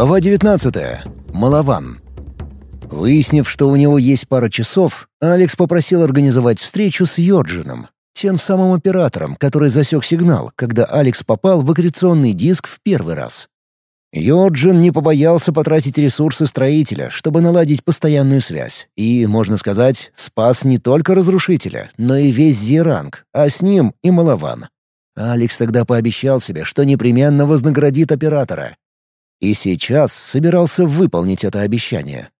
Глава 19. Малован. Выяснив, что у него есть пара часов, Алекс попросил организовать встречу с Йорджином, тем самым оператором, который засек сигнал, когда Алекс попал в аккреционный диск в первый раз. Йорджин не побоялся потратить ресурсы строителя, чтобы наладить постоянную связь, и, можно сказать, спас не только разрушителя, но и весь Зеранг, а с ним и Малован. Алекс тогда пообещал себе, что непременно вознаградит оператора, и сейчас собирался выполнить это обещание.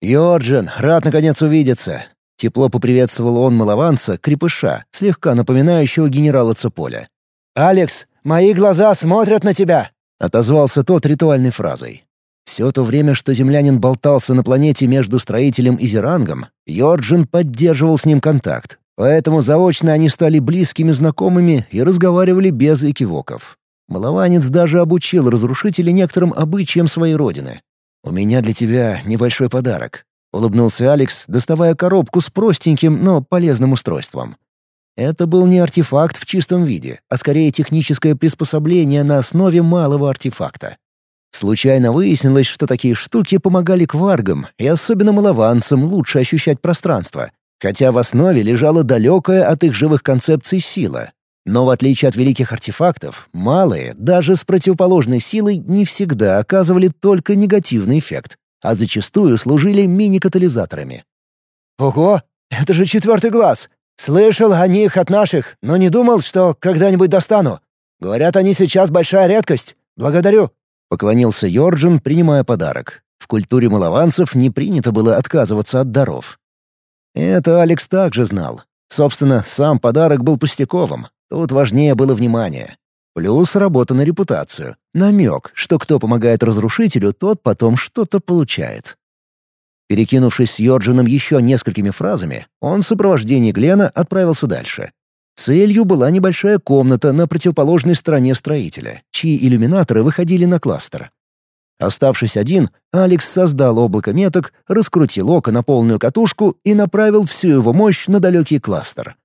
«Йорджин, рад наконец увидеться!» Тепло поприветствовал он малованца, крепыша, слегка напоминающего генерала Цеполя. «Алекс, мои глаза смотрят на тебя!» — отозвался тот ритуальной фразой. Все то время, что землянин болтался на планете между строителем и Зерангом, Йорджин поддерживал с ним контакт, поэтому заочно они стали близкими знакомыми и разговаривали без экивоков. Малованец даже обучил разрушителей некоторым обычаям своей родины. «У меня для тебя небольшой подарок», — улыбнулся Алекс, доставая коробку с простеньким, но полезным устройством. Это был не артефакт в чистом виде, а скорее техническое приспособление на основе малого артефакта. Случайно выяснилось, что такие штуки помогали кваргам и особенно малованцам лучше ощущать пространство, хотя в основе лежала далекая от их живых концепций сила, но в отличие от великих артефактов, малые, даже с противоположной силой, не всегда оказывали только негативный эффект, а зачастую служили мини-катализаторами. «Ого! Это же четвертый глаз! Слышал о них от наших, но не думал, что когда-нибудь достану. Говорят, они сейчас большая редкость. Благодарю!» Поклонился Йорджин, принимая подарок. В культуре малованцев не принято было отказываться от даров. Это Алекс также знал. Собственно, сам подарок был пустяковым, Тут важнее было внимание. Плюс работа на репутацию. Намек, что кто помогает разрушителю, тот потом что-то получает. Перекинувшись с Йорджином еще несколькими фразами, он в сопровождении Глена отправился дальше. Целью была небольшая комната на противоположной стороне строителя, чьи иллюминаторы выходили на кластер. Оставшись один, Алекс создал облако меток, раскрутил око на полную катушку и направил всю его мощь на далекий кластер.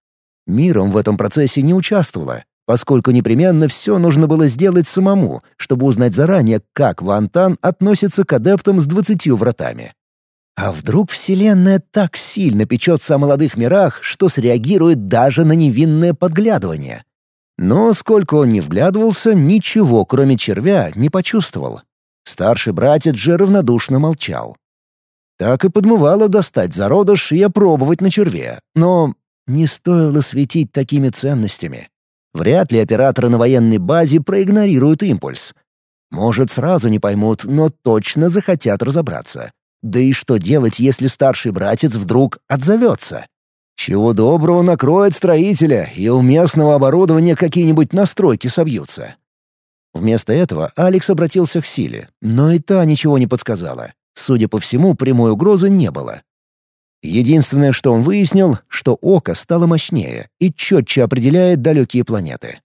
Миром в этом процессе не участвовала, поскольку непременно все нужно было сделать самому, чтобы узнать заранее, как Вантан относится к адептам с двадцатью вратами. А вдруг Вселенная так сильно печется о молодых мирах, что среагирует даже на невинное подглядывание? Но сколько он не вглядывался, ничего, кроме червя, не почувствовал. Старший братец же равнодушно молчал. Так и подмывало достать зародыш и опробовать на черве, но не стоило светить такими ценностями. Вряд ли операторы на военной базе проигнорируют импульс. Может, сразу не поймут, но точно захотят разобраться. Да и что делать, если старший братец вдруг отзовется? Чего доброго накроет строителя, и у местного оборудования какие-нибудь настройки собьются. Вместо этого Алекс обратился к силе, но и та ничего не подсказала. Судя по всему, прямой угрозы не было. Единственное, что он выяснил, что око стало мощнее и четче определяет далекие планеты.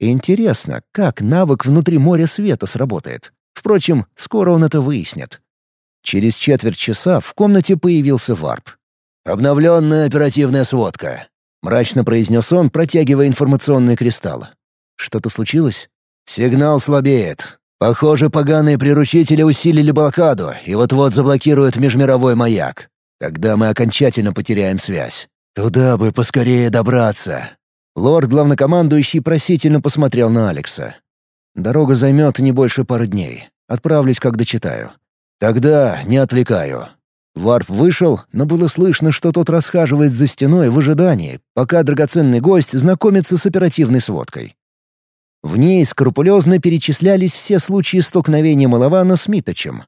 Интересно, как навык внутри моря света сработает. Впрочем, скоро он это выяснит. Через четверть часа в комнате появился варп. «Обновленная оперативная сводка», — мрачно произнес он, протягивая информационный кристалл. «Что-то случилось?» «Сигнал слабеет. Похоже, поганые приручители усилили блокаду и вот-вот заблокируют межмировой маяк. Тогда мы окончательно потеряем связь. Туда бы поскорее добраться». Лорд-главнокомандующий просительно посмотрел на Алекса. «Дорога займет не больше пары дней. Отправлюсь, как дочитаю». «Тогда не отвлекаю». Варп вышел, но было слышно, что тот расхаживает за стеной в ожидании, пока драгоценный гость знакомится с оперативной сводкой. В ней скрупулезно перечислялись все случаи столкновения Малавана с Миточем.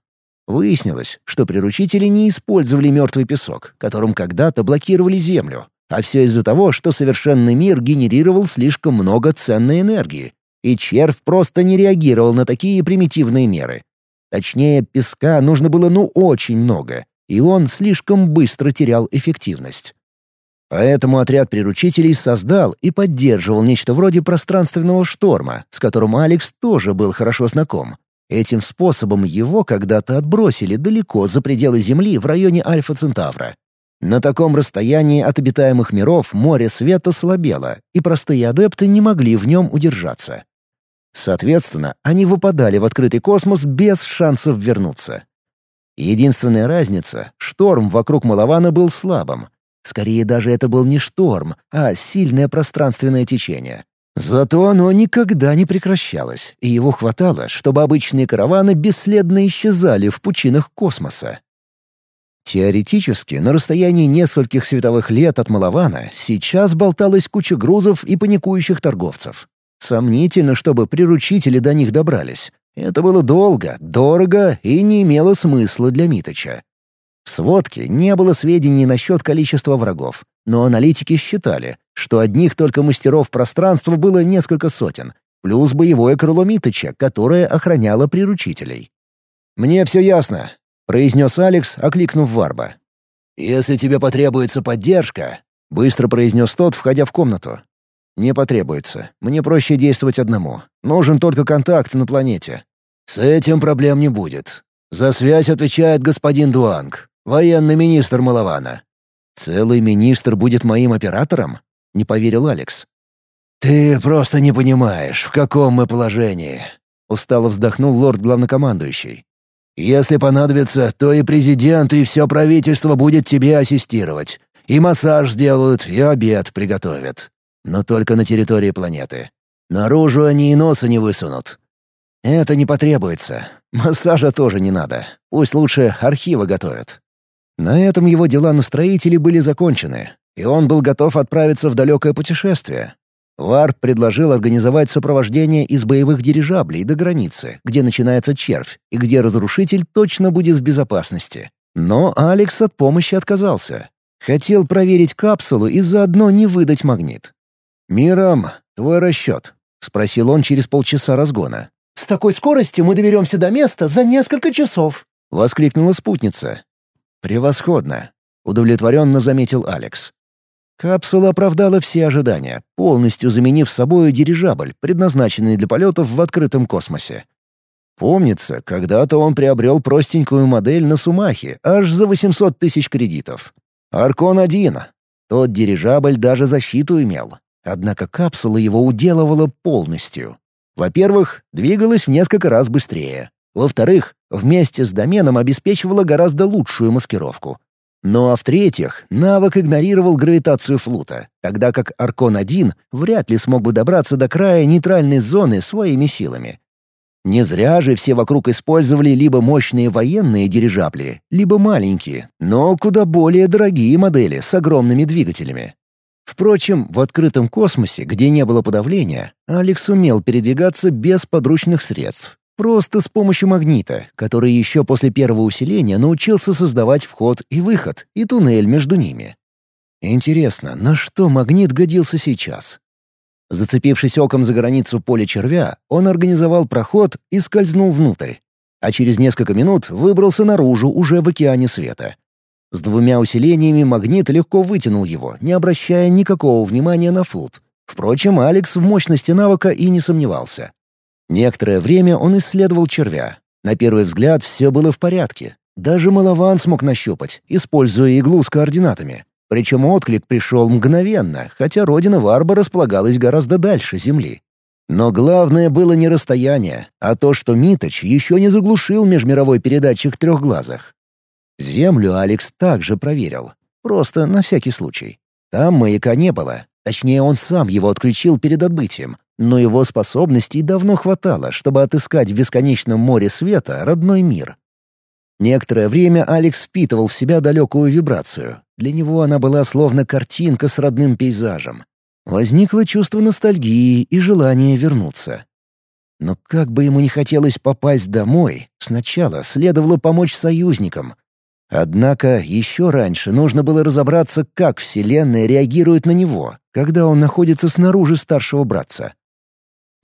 Выяснилось, что приручители не использовали мертвый песок, которым когда-то блокировали Землю, а все из-за того, что совершенный мир генерировал слишком много ценной энергии, и червь просто не реагировал на такие примитивные меры. Точнее, песка нужно было ну очень много, и он слишком быстро терял эффективность. Поэтому отряд приручителей создал и поддерживал нечто вроде пространственного шторма, с которым Алекс тоже был хорошо знаком, Этим способом его когда-то отбросили далеко за пределы Земли в районе Альфа-Центавра. На таком расстоянии от обитаемых миров море света слабело, и простые адепты не могли в нем удержаться. Соответственно, они выпадали в открытый космос без шансов вернуться. Единственная разница — шторм вокруг Малавана был слабым. Скорее даже это был не шторм, а сильное пространственное течение. Зато оно никогда не прекращалось, и его хватало, чтобы обычные караваны бесследно исчезали в пучинах космоса. Теоретически, на расстоянии нескольких световых лет от Малавана сейчас болталась куча грузов и паникующих торговцев. Сомнительно, чтобы приручители до них добрались. Это было долго, дорого и не имело смысла для Миточа. В сводке не было сведений насчет количества врагов, но аналитики считали, что одних только мастеров пространства было несколько сотен, плюс боевое крыло Миточа, которое охраняло приручителей. «Мне все ясно», — произнес Алекс, окликнув Варба. «Если тебе потребуется поддержка», — быстро произнес тот, входя в комнату. «Не потребуется. Мне проще действовать одному. Нужен только контакт на планете». «С этим проблем не будет. За связь отвечает господин Дуанг, военный министр Малавана». «Целый министр будет моим оператором?» — не поверил Алекс. «Ты просто не понимаешь, в каком мы положении», — устало вздохнул лорд-главнокомандующий. Если понадобится, то и президент, и все правительство будет тебе ассистировать. И массаж сделают, и обед приготовят. Но только на территории планеты. Наружу они и носа не высунут. Это не потребуется. Массажа тоже не надо. Пусть лучше архивы готовят. На этом его дела на строителе были закончены, и он был готов отправиться в далекое путешествие. Варп предложил организовать сопровождение из боевых дирижаблей до границы, где начинается червь, и где разрушитель точно будет в безопасности. Но Алекс от помощи отказался. Хотел проверить капсулу и заодно не выдать магнит. «Мирам, твой расчет», — спросил он через полчаса разгона. «С такой скоростью мы доберемся до места за несколько часов», — воскликнула спутница. «Превосходно», — удовлетворенно заметил Алекс. Капсула оправдала все ожидания, полностью заменив собой дирижабль, предназначенный для полетов в открытом космосе. Помнится, когда-то он приобрел простенькую модель на Сумахе аж за 800 тысяч кредитов. Аркон-1. Тот дирижабль даже защиту имел. Однако капсула его уделывала полностью. Во-первых, двигалась в несколько раз быстрее. Во-вторых, вместе с доменом обеспечивала гораздо лучшую маскировку. Ну а в-третьих, навык игнорировал гравитацию флута, тогда как Аркон-1 вряд ли смог бы добраться до края нейтральной зоны своими силами. Не зря же все вокруг использовали либо мощные военные дирижабли, либо маленькие, но куда более дорогие модели с огромными двигателями. Впрочем, в открытом космосе, где не было подавления, Алекс умел передвигаться без подручных средств Просто с помощью магнита, который еще после первого усиления научился создавать вход и выход, и туннель между ними. Интересно, на что магнит годился сейчас? Зацепившись оком за границу поля червя, он организовал проход и скользнул внутрь. А через несколько минут выбрался наружу уже в океане света. С двумя усилениями магнит легко вытянул его, не обращая никакого внимания на флут. Впрочем, Алекс в мощности навыка и не сомневался. Некоторое время он исследовал червя. На первый взгляд все было в порядке. Даже Малован смог нащупать, используя иглу с координатами. Причем отклик пришел мгновенно, хотя родина Варба располагалась гораздо дальше Земли. Но главное было не расстояние, а то, что Миточ еще не заглушил межмировой передатчик трехглазых. Землю Алекс также проверил. Просто на всякий случай. Там маяка не было. Точнее, он сам его отключил перед отбытием, но его способностей давно хватало, чтобы отыскать в бесконечном море света родной мир. Некоторое время Алекс впитывал в себя далекую вибрацию. Для него она была словно картинка с родным пейзажем. Возникло чувство ностальгии и желание вернуться. Но как бы ему не хотелось попасть домой, сначала следовало помочь союзникам. Однако еще раньше нужно было разобраться, как Вселенная реагирует на него, когда он находится снаружи старшего братца.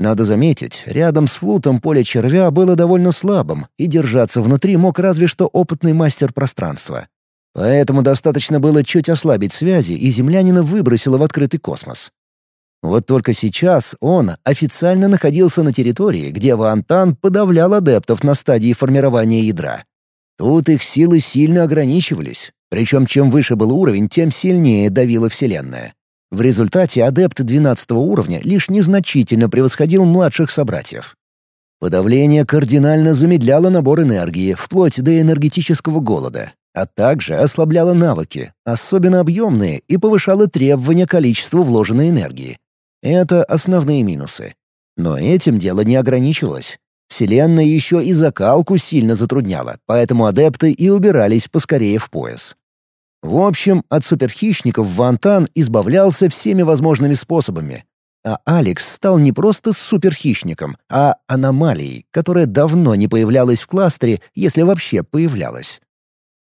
Надо заметить, рядом с флутом поле червя было довольно слабым, и держаться внутри мог разве что опытный мастер пространства. Поэтому достаточно было чуть ослабить связи, и землянина выбросило в открытый космос. Вот только сейчас он официально находился на территории, где Вантан подавлял адептов на стадии формирования ядра. Тут их силы сильно ограничивались, причем чем выше был уровень, тем сильнее давила Вселенная. В результате адепт 12 уровня лишь незначительно превосходил младших собратьев. Подавление кардинально замедляло набор энергии, вплоть до энергетического голода, а также ослабляло навыки, особенно объемные, и повышало требования количества вложенной энергии. Это основные минусы. Но этим дело не ограничивалось. Вселенная еще и закалку сильно затрудняла, поэтому адепты и убирались поскорее в пояс. В общем, от суперхищников Вантан избавлялся всеми возможными способами. А Алекс стал не просто суперхищником, а аномалией, которая давно не появлялась в кластере, если вообще появлялась.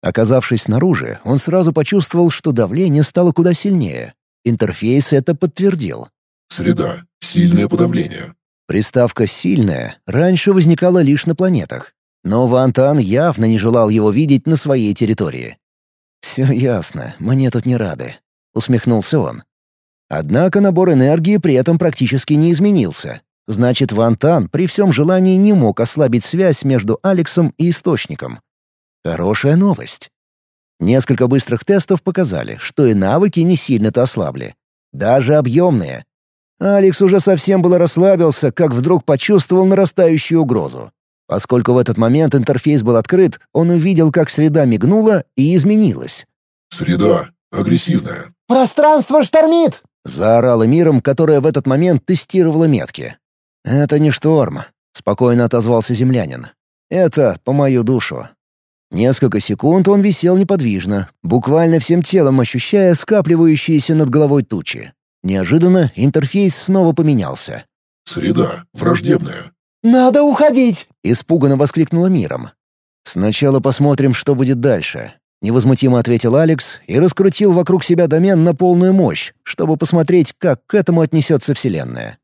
Оказавшись снаружи, он сразу почувствовал, что давление стало куда сильнее. Интерфейс это подтвердил. Среда. Сильное подавление. Приставка «сильная» раньше возникала лишь на планетах, но Вантан явно не желал его видеть на своей территории. «Все ясно, мне тут не рады», — усмехнулся он. Однако набор энергии при этом практически не изменился. Значит, Вантан при всем желании не мог ослабить связь между Алексом и Источником. Хорошая новость. Несколько быстрых тестов показали, что и навыки не сильно-то ослабли. Даже объемные. Алекс уже совсем было расслабился, как вдруг почувствовал нарастающую угрозу. Поскольку в этот момент интерфейс был открыт, он увидел, как среда мигнула и изменилась. «Среда. Агрессивная». «Пространство штормит!» — заорала миром, которая в этот момент тестировала метки. «Это не шторм», — спокойно отозвался землянин. «Это по мою душу». Несколько секунд он висел неподвижно, буквально всем телом ощущая скапливающиеся над головой тучи. Неожиданно интерфейс снова поменялся. «Среда. Враждебная». «Надо уходить!» — испуганно воскликнула миром. «Сначала посмотрим, что будет дальше», — невозмутимо ответил Алекс и раскрутил вокруг себя домен на полную мощь, чтобы посмотреть, как к этому отнесется Вселенная.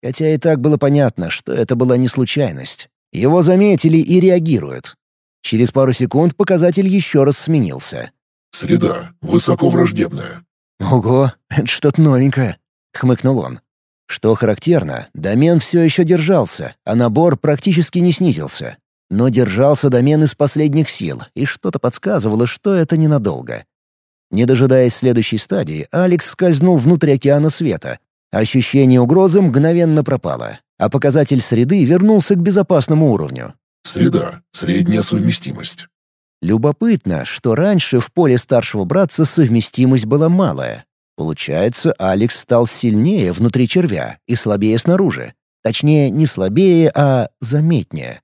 Хотя и так было понятно, что это была не случайность. Его заметили и реагируют. Через пару секунд показатель еще раз сменился. «Среда. Высоко враждебная». «Ого, это что-то новенькое», — хмыкнул он. Что характерно, домен все еще держался, а набор практически не снизился. Но держался домен из последних сил, и что-то подсказывало, что это ненадолго. Не дожидаясь следующей стадии, Алекс скользнул внутрь океана света. Ощущение угрозы мгновенно пропало, а показатель среды вернулся к безопасному уровню. «Среда. Средняя совместимость». Любопытно, что раньше в поле старшего братца совместимость была малая. Получается, Алекс стал сильнее внутри червя и слабее снаружи. Точнее, не слабее, а заметнее.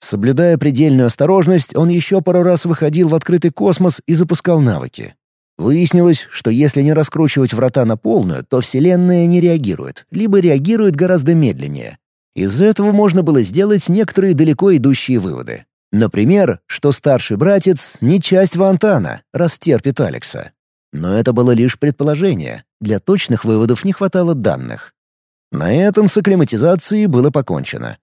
Соблюдая предельную осторожность, он еще пару раз выходил в открытый космос и запускал навыки. Выяснилось, что если не раскручивать врата на полную, то Вселенная не реагирует, либо реагирует гораздо медленнее. Из этого можно было сделать некоторые далеко идущие выводы. Например, что старший братец — не часть Вантана, растерпит Алекса. Но это было лишь предположение, для точных выводов не хватало данных. На этом с акклиматизацией было покончено.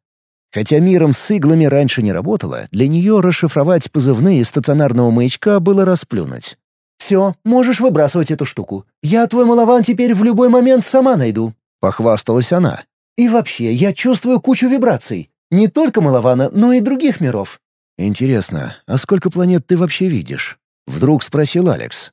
Хотя миром с иглами раньше не работало, для нее расшифровать позывные стационарного маячка было расплюнуть. «Все, можешь выбрасывать эту штуку. Я твой малован теперь в любой момент сама найду», — похвасталась она. «И вообще, я чувствую кучу вибраций. Не только малована, но и других миров. «Интересно, а сколько планет ты вообще видишь?» — вдруг спросил Алекс.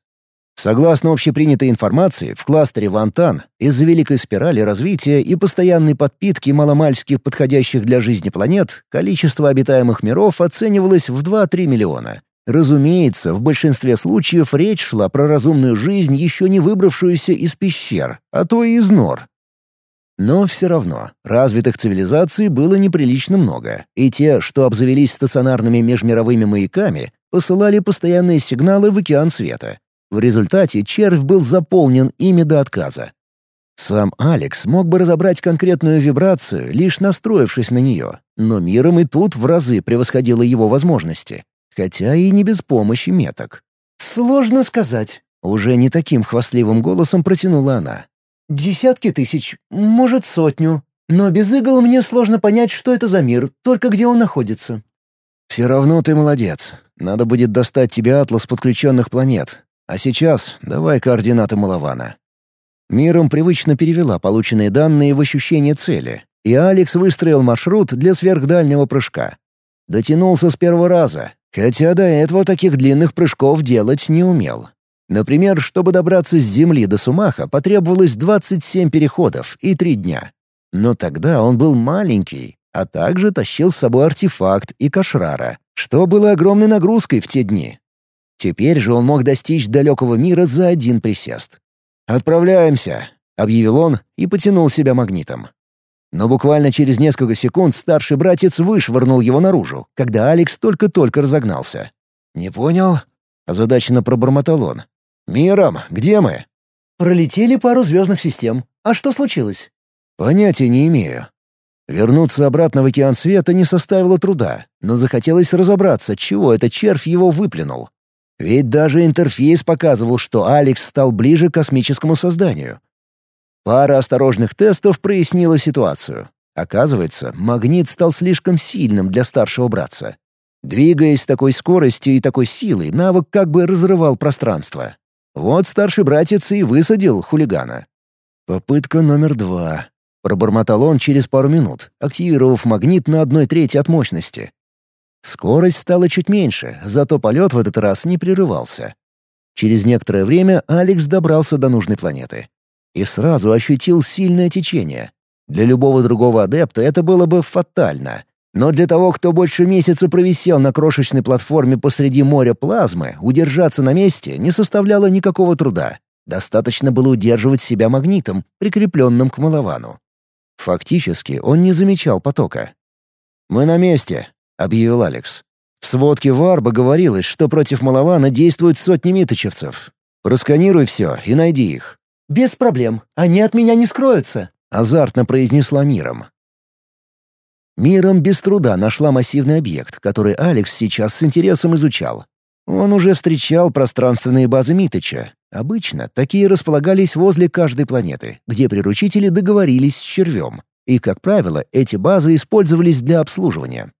Согласно общепринятой информации, в кластере Вантан из-за великой спирали развития и постоянной подпитки маломальских подходящих для жизни планет количество обитаемых миров оценивалось в 2-3 миллиона. Разумеется, в большинстве случаев речь шла про разумную жизнь, еще не выбравшуюся из пещер, а то и из нор. Но все равно, развитых цивилизаций было неприлично много, и те, что обзавелись стационарными межмировыми маяками, посылали постоянные сигналы в океан света. В результате червь был заполнен ими до отказа. Сам Алекс мог бы разобрать конкретную вибрацию, лишь настроившись на нее, но миром и тут в разы превосходило его возможности, хотя и не без помощи меток. «Сложно сказать», — уже не таким хвастливым голосом протянула она. Десятки тысяч, может, сотню. Но без игл мне сложно понять, что это за мир, только где он находится. Все равно ты молодец. Надо будет достать тебе атлас подключенных планет. А сейчас давай координаты Малавана. Миром привычно перевела полученные данные в ощущение цели, и Алекс выстроил маршрут для сверхдальнего прыжка. Дотянулся с первого раза, хотя до этого таких длинных прыжков делать не умел. Например, чтобы добраться с Земли до Сумаха, потребовалось 27 переходов и 3 дня. Но тогда он был маленький, а также тащил с собой артефакт и кашрара, что было огромной нагрузкой в те дни. Теперь же он мог достичь далекого мира за один присест. «Отправляемся», — объявил он и потянул себя магнитом. Но буквально через несколько секунд старший братец вышвырнул его наружу, когда Алекс только-только разогнался. «Не понял?» — озадаченно пробормотал он. «Миром, где мы?» «Пролетели пару звездных систем. А что случилось?» «Понятия не имею. Вернуться обратно в океан света не составило труда, но захотелось разобраться, чего этот червь его выплюнул. Ведь даже интерфейс показывал, что Алекс стал ближе к космическому созданию. Пара осторожных тестов прояснила ситуацию. Оказывается, магнит стал слишком сильным для старшего братца. Двигаясь с такой скоростью и такой силой, навык как бы разрывал пространство. Вот старший братец и высадил хулигана. Попытка номер два. Пробормотал он через пару минут, активировав магнит на одной трети от мощности. Скорость стала чуть меньше, зато полет в этот раз не прерывался. Через некоторое время Алекс добрался до нужной планеты. И сразу ощутил сильное течение. Для любого другого адепта это было бы фатально. Но для того, кто больше месяца провисел на крошечной платформе посреди моря плазмы, удержаться на месте не составляло никакого труда. Достаточно было удерживать себя магнитом, прикрепленным к маловану. Фактически он не замечал потока. «Мы на месте», — объявил Алекс. В сводке Варба говорилось, что против Малавана действуют сотни миточевцев. Просканируй все и найди их. «Без проблем. Они от меня не скроются», — азартно произнесла Миром. Миром без труда нашла массивный объект, который Алекс сейчас с интересом изучал. Он уже встречал пространственные базы Митыча. Обычно такие располагались возле каждой планеты, где приручители договорились с червем. И, как правило, эти базы использовались для обслуживания.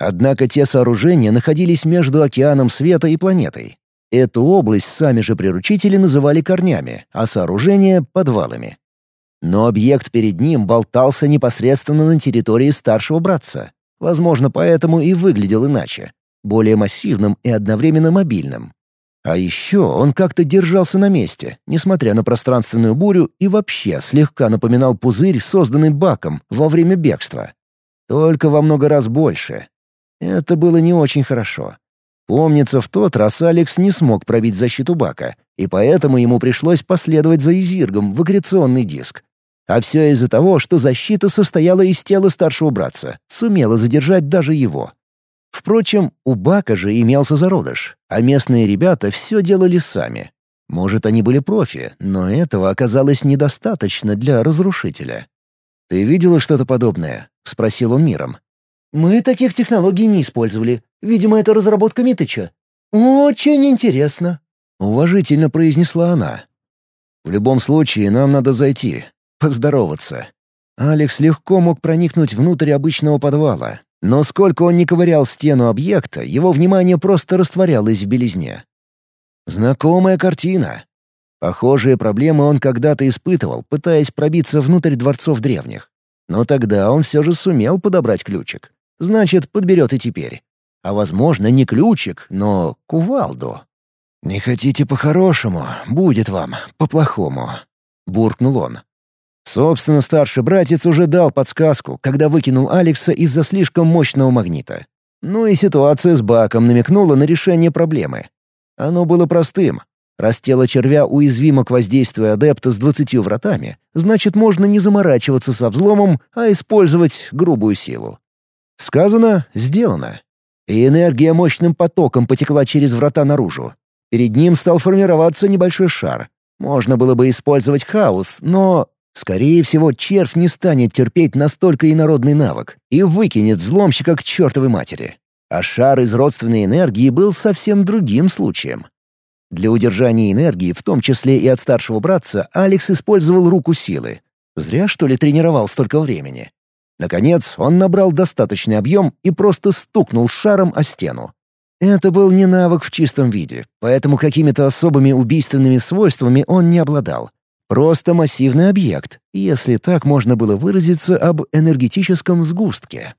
Однако те сооружения находились между океаном света и планетой. Эту область сами же приручители называли корнями, а сооружения — подвалами. Но объект перед ним болтался непосредственно на территории старшего братца. Возможно, поэтому и выглядел иначе. Более массивным и одновременно мобильным. А еще он как-то держался на месте, несмотря на пространственную бурю, и вообще слегка напоминал пузырь, созданный баком во время бегства. Только во много раз больше, это было не очень хорошо. Помнится, в тот раз Алекс не смог пробить защиту бака, и поэтому ему пришлось последовать за Изиргом в агреционный диск. А все из-за того, что защита состояла из тела старшего братца, сумела задержать даже его. Впрочем, у Бака же имелся зародыш, а местные ребята все делали сами. Может, они были профи, но этого оказалось недостаточно для разрушителя. «Ты видела что-то подобное?» — спросил он миром. Мы таких технологий не использовали. Видимо, это разработка Митыча. Очень интересно. Уважительно произнесла она. В любом случае, нам надо зайти, поздороваться. Алекс легко мог проникнуть внутрь обычного подвала, но сколько он не ковырял стену объекта, его внимание просто растворялось в белизне. Знакомая картина. Похожие проблемы он когда-то испытывал, пытаясь пробиться внутрь дворцов древних. Но тогда он все же сумел подобрать ключик. Значит, подберет и теперь. А возможно, не ключик, но кувалду. «Не хотите по-хорошему, будет вам по-плохому», — буркнул он. Собственно, старший братец уже дал подсказку, когда выкинул Алекса из-за слишком мощного магнита. Ну и ситуация с Баком намекнула на решение проблемы. Оно было простым. Раз тело червя уязвимо к воздействию адепта с двадцатью вратами, значит, можно не заморачиваться со взломом, а использовать грубую силу. Сказано — сделано. И энергия мощным потоком потекла через врата наружу. Перед ним стал формироваться небольшой шар. Можно было бы использовать хаос, но... Скорее всего, червь не станет терпеть настолько инородный навык и выкинет взломщика к чертовой матери. А шар из родственной энергии был совсем другим случаем. Для удержания энергии, в том числе и от старшего братца, Алекс использовал руку силы. Зря, что ли, тренировал столько времени. Наконец, он набрал достаточный объем и просто стукнул шаром о стену. Это был не навык в чистом виде, поэтому какими-то особыми убийственными свойствами он не обладал. Просто массивный объект, если так можно было выразиться об энергетическом сгустке.